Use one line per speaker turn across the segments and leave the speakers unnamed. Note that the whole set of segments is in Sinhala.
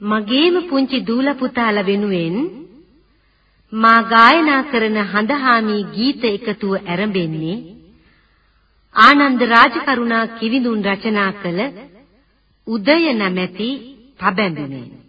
මගේම පුංචි දූල පුතාලා වෙනුවෙන් මා ගායනා කරන හඳහාමි ගීත එකතුව ආරම්භෙන්නේ ආනන්ද රාජකරුණා කිවිඳුන් රචනා කළ උදය නැමැති පබැඳුනේ.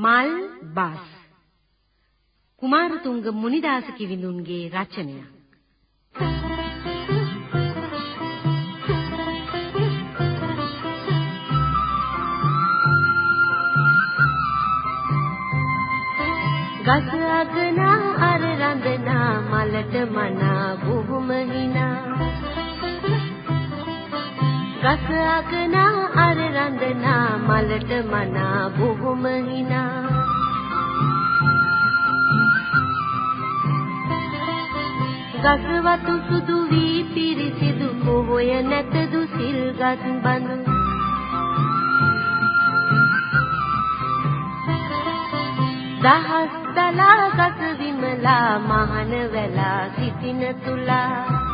මල් බස්. කුමාරතුංග මුනිදාස කිවිඳුන්ගේ රචනයක් ගස අගනා අර රඳනා මලට මනා බොහොම හිනා. ගස අගනා අර රඳනා මලට මනා බොහොම හිනා ගසවතු සුදු වී පිරිසිදු පොහොය නැතදු සිල්ගත් බඳු. දහස් දලා ගස විමලා මහන වෙලා සිටින තුලා.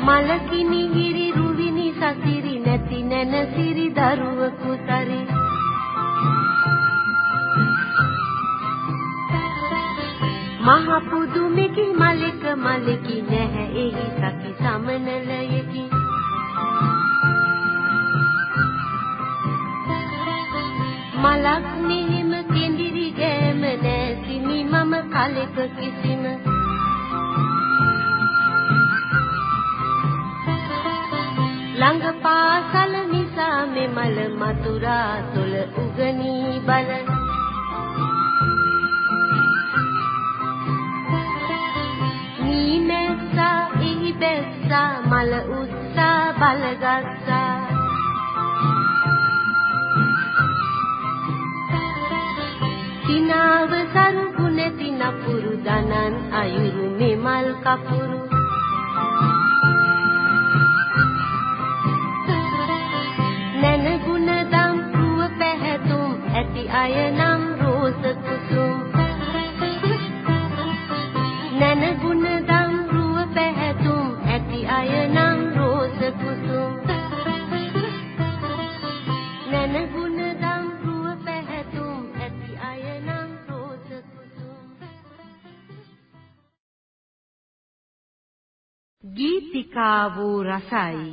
මලකිනි ගිරි රුවිනි සසිරි නැති නැන සිරි දරුවකු සරි. මහ පුදුමෙකි මලක මලකි නැහැ එහි සකි සමනලයකි. මලක් මෙහෙම කෙඳිරි ගෑම නැසිමි මම කලක කිසිම මතුරා තොල උගනී බල. නීමැස්සා එහි බැස්සා මල උස්සා බලගස්සා සිනාව සරුපු නැති නපුරු දනන් අයුරු මෙමල් කපුරු. අයනම් රෝස කුසුම්. නැනගුණ දම් රුව පැහැතුම්. ඇති අයනම් රෝස කුසුම්. නැනගුණ දම් රුව පැහැතුම්. ඇති අයනම් රෝස කුසුම්. ගීතිකා වූ රසයි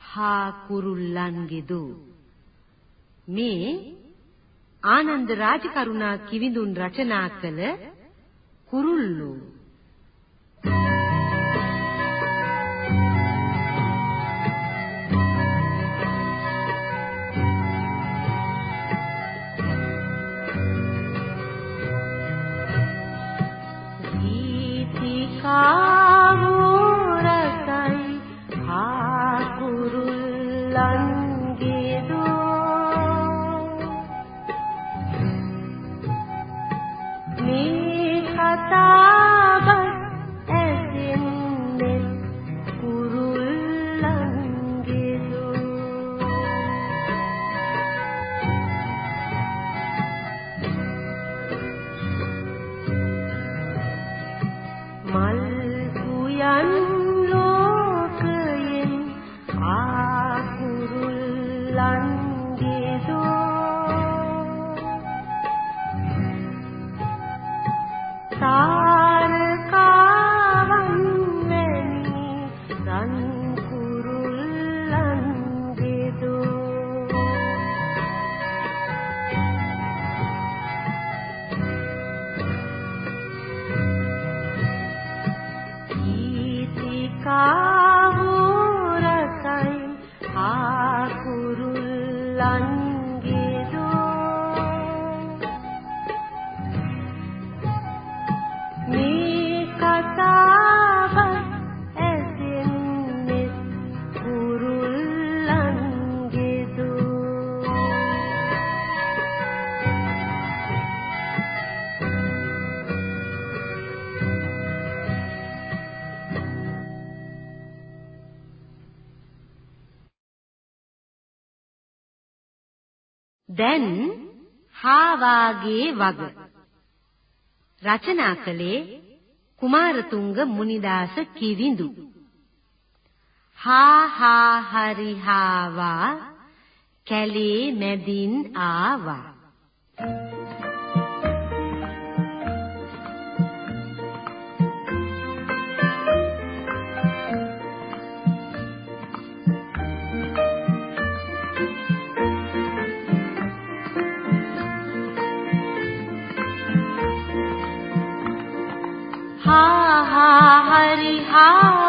හා කුරුල්ලන්ගේ දූ මේ ආනන්ද රාජකරුණා කිවිඳුන් රචනා කළ කුරුල්ලෝ. හාවාගේ වග. රචනා කළේ කුමාරතුංග මුනිදාස කිවිඳු. හා හා හරි හාවා කැලේ මැදින් ආවා. ಆ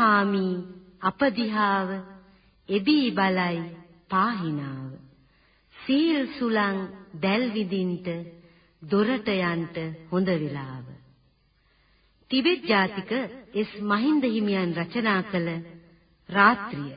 හඳහාමි අපදිහාව එබී බලයි පාහිනාව. සීල් සුලං දැල් විදින්ට දොරට යන්න හොඳ වෙලාව. ටිබෙට් ජාතික එස් මහින්ද හිමියන් රචනා කළ රාත්‍රිය.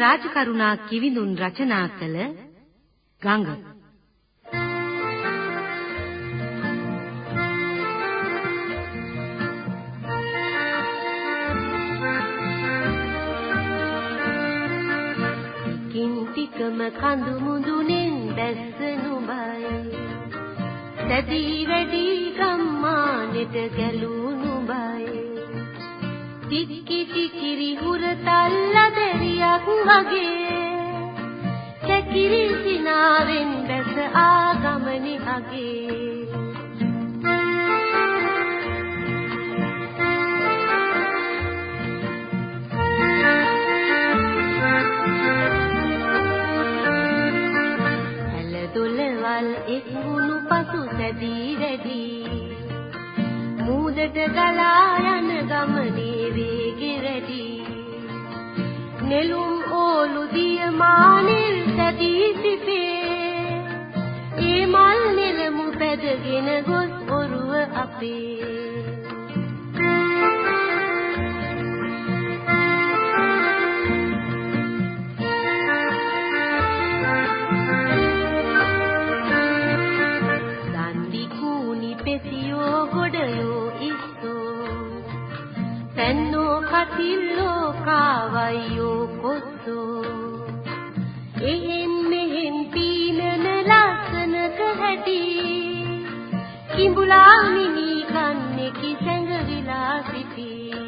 රාජකරුණා කිවිඳුන් රචනා කළ ගඟ. ටිකින් ටිකම කඳු මුදුනෙන් දැස්ස නුඹයි සැදී වැඩි ගම්මානෙට ගැලූ නුඹයි ටිකි ටිකිරි හුරතල්ල දෙරියක් වගේ. කැකිරි සිනාවෙන් බැස ආගමනි අගේ. දොළවල් එක් වුණු පසු සැදී වැඩි මූදට ගලා යන ගමනේ වේගෙ වැඩි නෙළුම් ඕලු දිය මානෙල් සැදී සිටේ. ඒ මල් නෙළමු පැදගෙන ගොස් ඔරුව අපේ. කතිල්ලෝ කාවයියෝ කිඹුලා මිනි කන්නේ කිසැඟ විලා සිටී.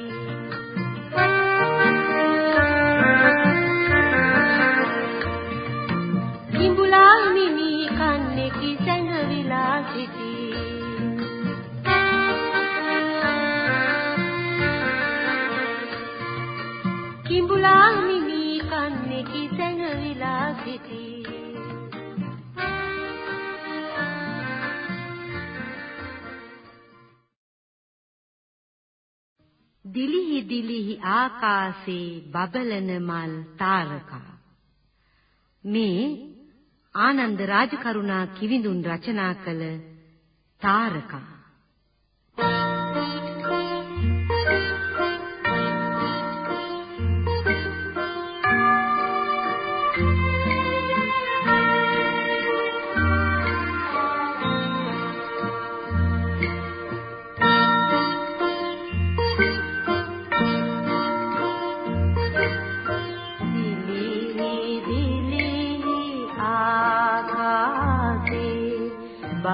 දිලිහි දිලිහි ආකාශේ බබලන මල් තාරකා. මේ ආනන්ද රාජකරුණා කිවිඳුන් රචනා කළ තාරකා.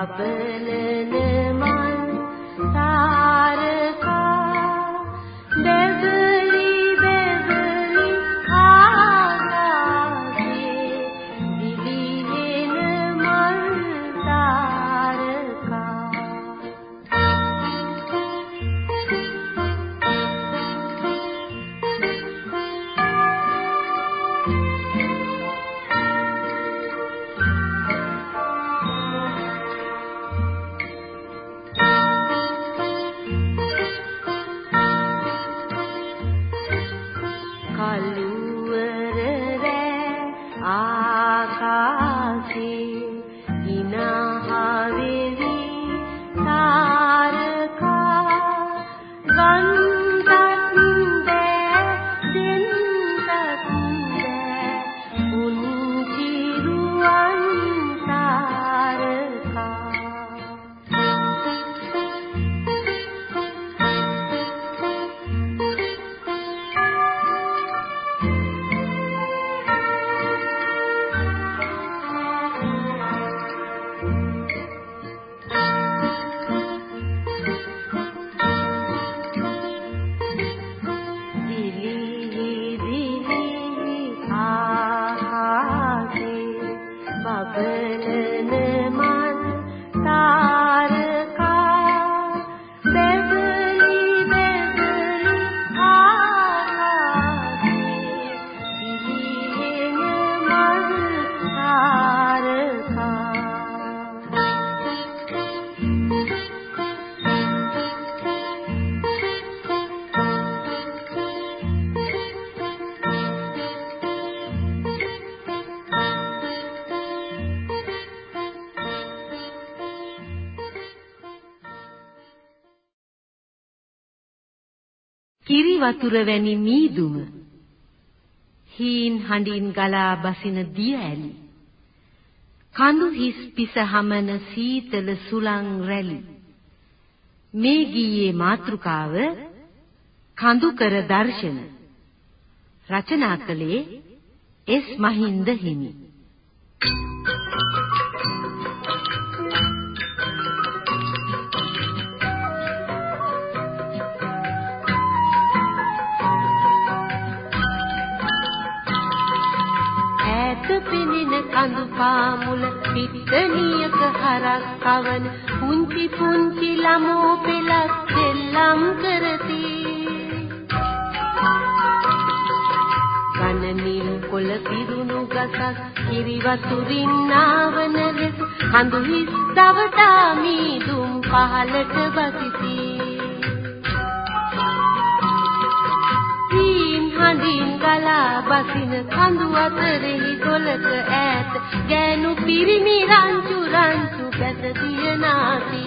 කිරි වතුර වැනි මීදුම. හීන් හඬින් ගලා බසින දිය ඇලි. කඳු හිස් පිස හමන සීතල සුලං රැලි. මේ ගීයේ මාතෘකාව කඳුකර දර්ශන. රචනා කළේ එස් මහින්ද හිමි. කඳු පාමුල පිට්ටනියක හරක් කවන පුංචි පුංචි ළමෝ පෙලක් දෙල්ලම් කරති. ගණනින් කොළ පිරුණු ගසක් කිරි වතුරින් නාවන ලෙස කඳු හිස් දවදා මීදුම් පහලට බසිති. හඳින් ගලා බසින කඳු අතරෙහි ගොලක ඈත ගෑනු පිරිමි රංචු රංචු පැත දියනාති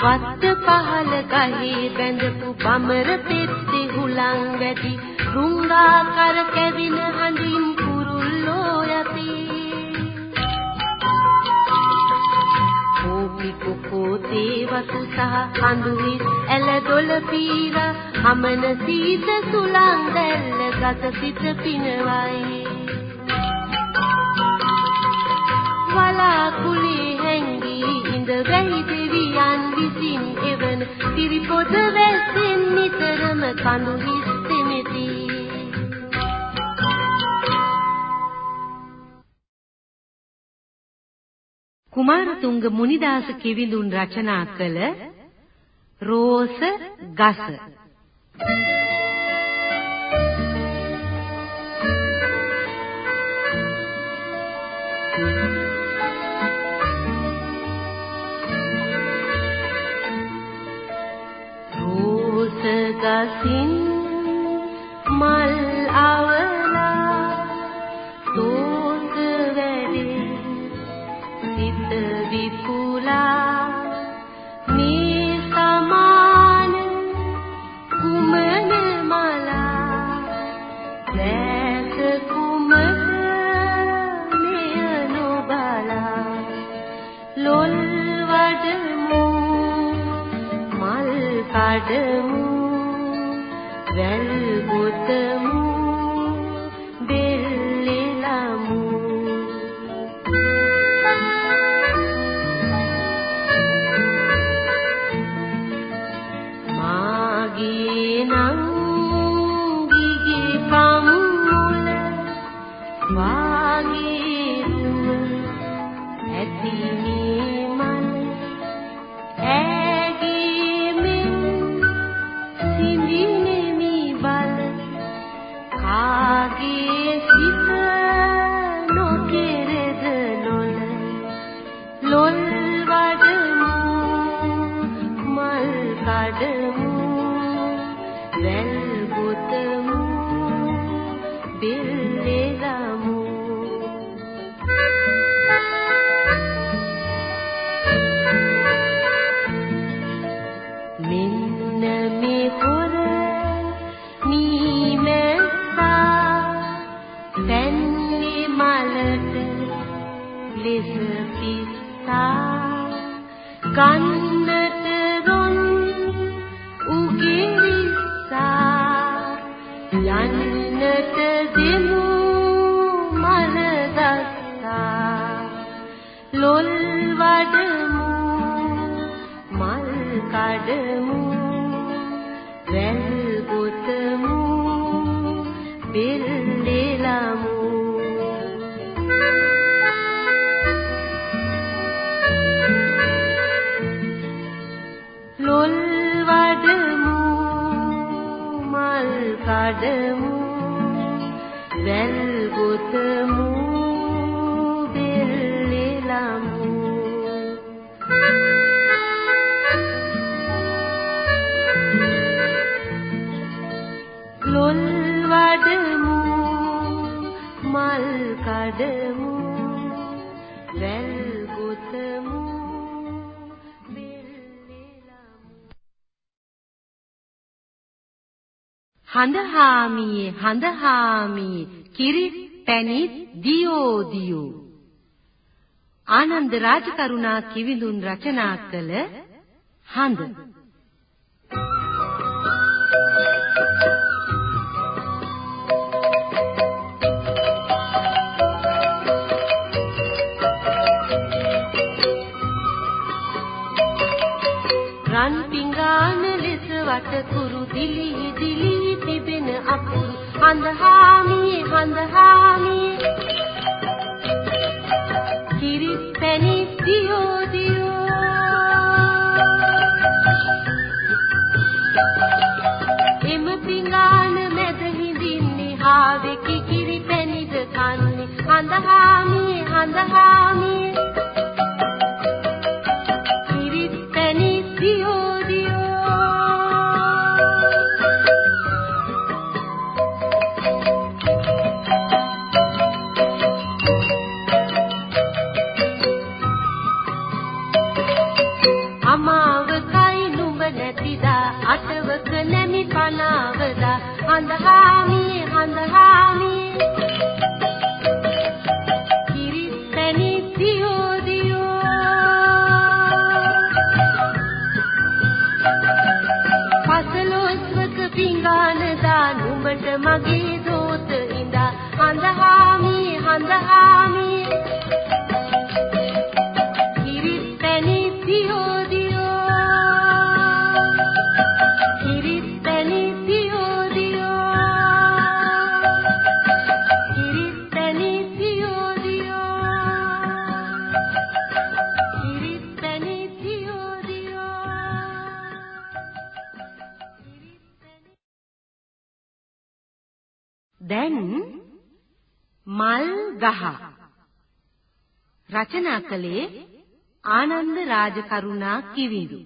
වත්ත පහල ගහේ බැඳපු බමර පෙත්තේ හුලං වැඩි රුංගා කර කැවින හඳින් කුරුල්ලෝ යති කෝපි කුකෝ දේවතු සහ කඳුහි ඇල දොල පීර හමන සීත සුලං දැල්ල ගත සිත පිනවයි වලාකුලේ හැංගී ඉඳ වැහි දෙවියන් විසින් එවන තිරිපොද වැස්සෙන් නිතරම කඳු කුමාරතුංග මුනිදාස කිවිඳුන් රචනා කළ රෝස ගස. රෝස ගසින් පොළොන් වඩමු මල් කඩමු වැල් ගොතමු හඳහාමියේ හඳහාමියේ කිරි පැණි දියෝ දියෝ. ආනන්ද රාජකරුණා කිවිඳුන් රචනා කළ හඳ. කටකුරු දිලි දිලි තිබෙන අකුරු අඳහාමියේ හඳහාමියේ. කිරි පැණි දියෝ දියෝ. එම පිඟාන මැද හිඳින්නේ හාවෙකි කිරි පැණිද කන්නේ. අඳහාමියේ අඳහාමියේ on the honey. කළේ ආනන්ද රාජකරුණා කිවිඳු.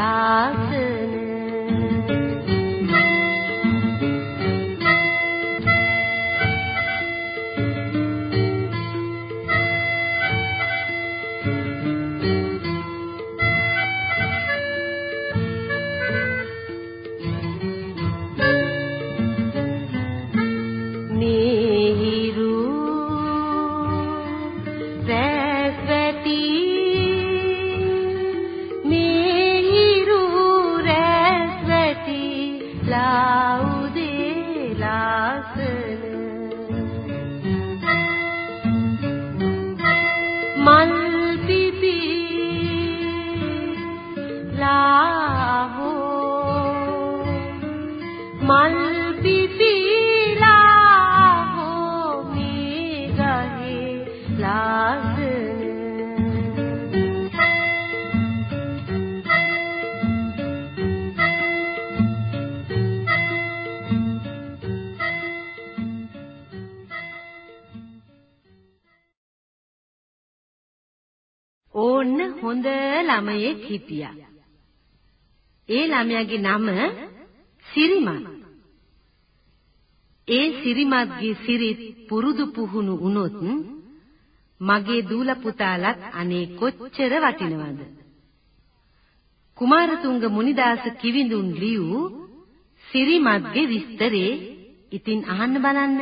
හොඳ ළමයෙක් හිටියා. ඒ ළමයාගේ නම සිරිමත්. ඒ සිරිමත්ගේ සිරිත් පුරුදු පුහුණු වුණොත් මගේ දූල පුතාලත් අනේ කොච්චර වටිනවද? කුමාරතුංග මුනිදාස කිවිඳුන් ලියූ සිරිමත්ගේ විස්තරේ ඉතින් අහන්න බලන්න.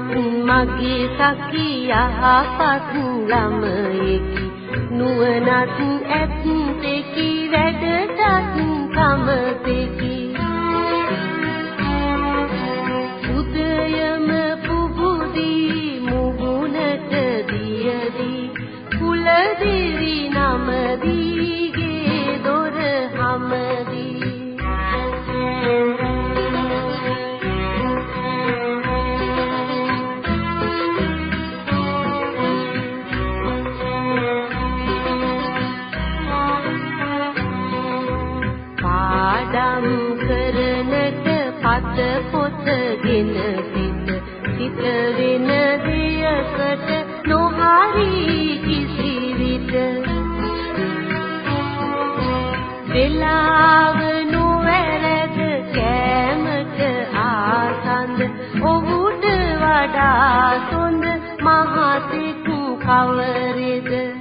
මගේ සකියා පත් ළමයෙකි. නුවණත් ඇත්තෙකි වැඩටත් කමතෙකි නොහරි කිසි විට වෙලාව නොවැරද කෑමට ආසඳ ඔහුට වඩා සොඳ මහතෙක් කවරෙද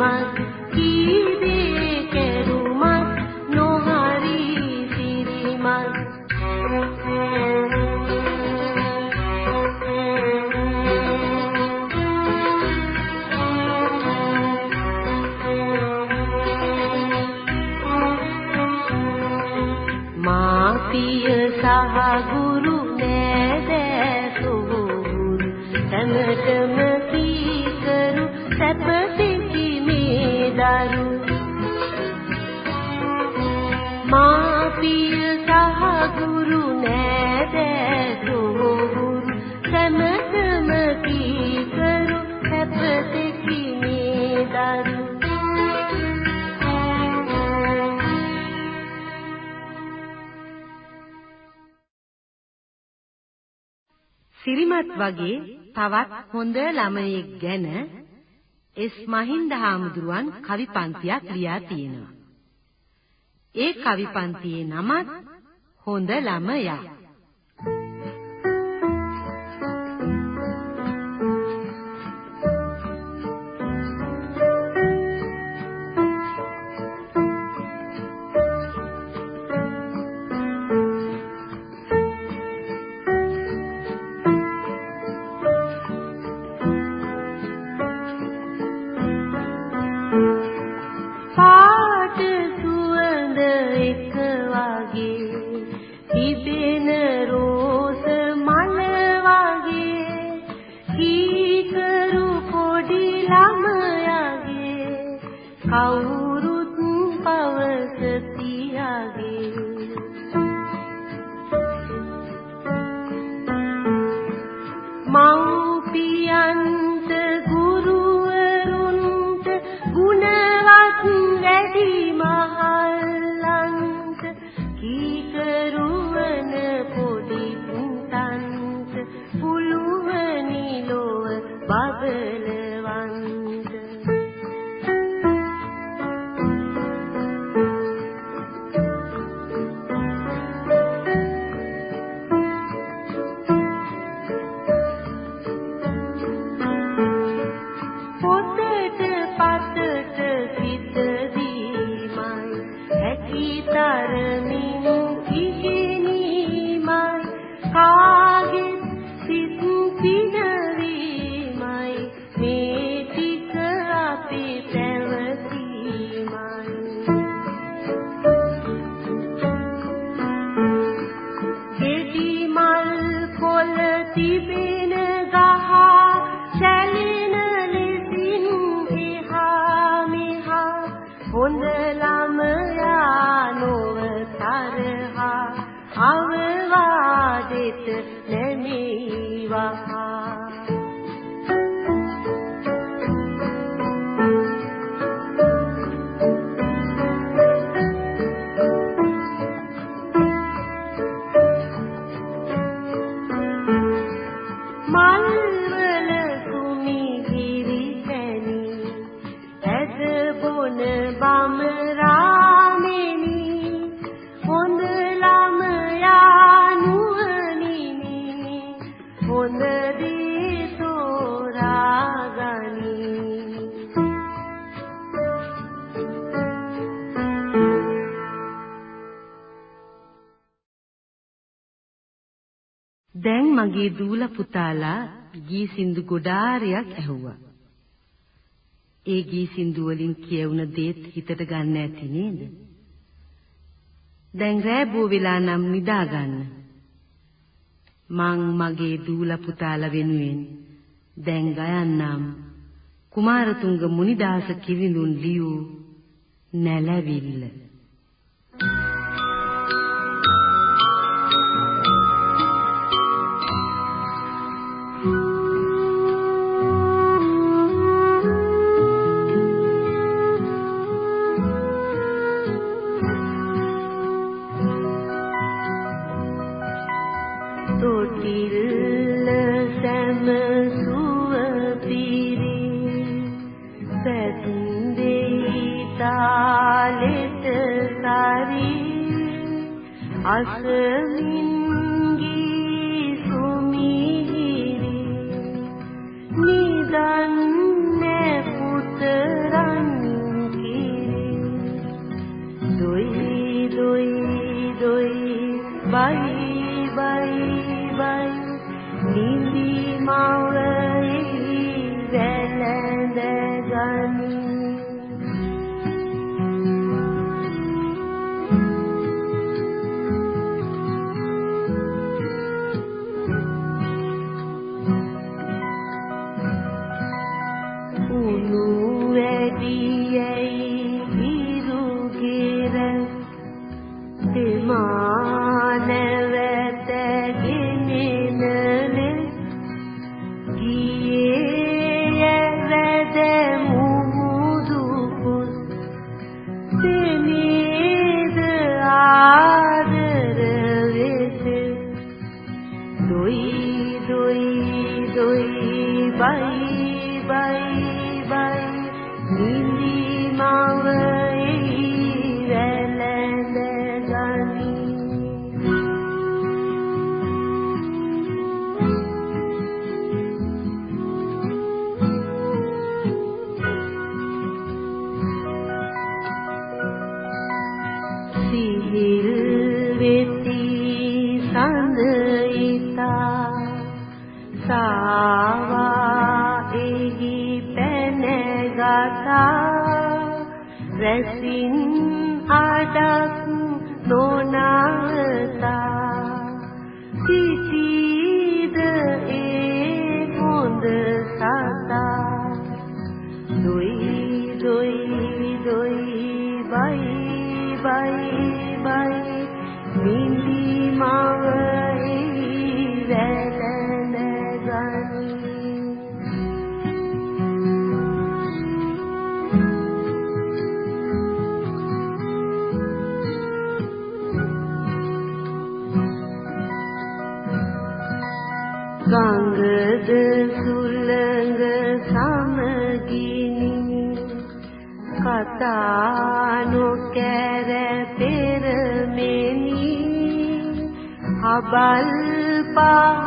කීමත්
වගේ තවත් හොඳ ළමයෙක් ගැන එස් මහින්ද හාමුදුරුවන් කවි පන්තියක් ලියා තියෙනවා. ඒ කවි පන්තියේ නමත් හොඳ ළමයා. මගේ දූල පුතාලා ගී සින්දු ගොඩාරියක් ඇහුවා. ඒ ගී සින්දු වලින් කියවුන දේත් හිතට ගන්න ඇති නේද? දැන් රෑ බෝ වෙලා නම් නිදා ගන්න. මං මගේ දූල පුතාලා වෙනුවෙන් දැන් ගයන්නම් කුමාරතුංග මුනිදාස කිවිඳුන් ලියූ නැලවිල්ල balpa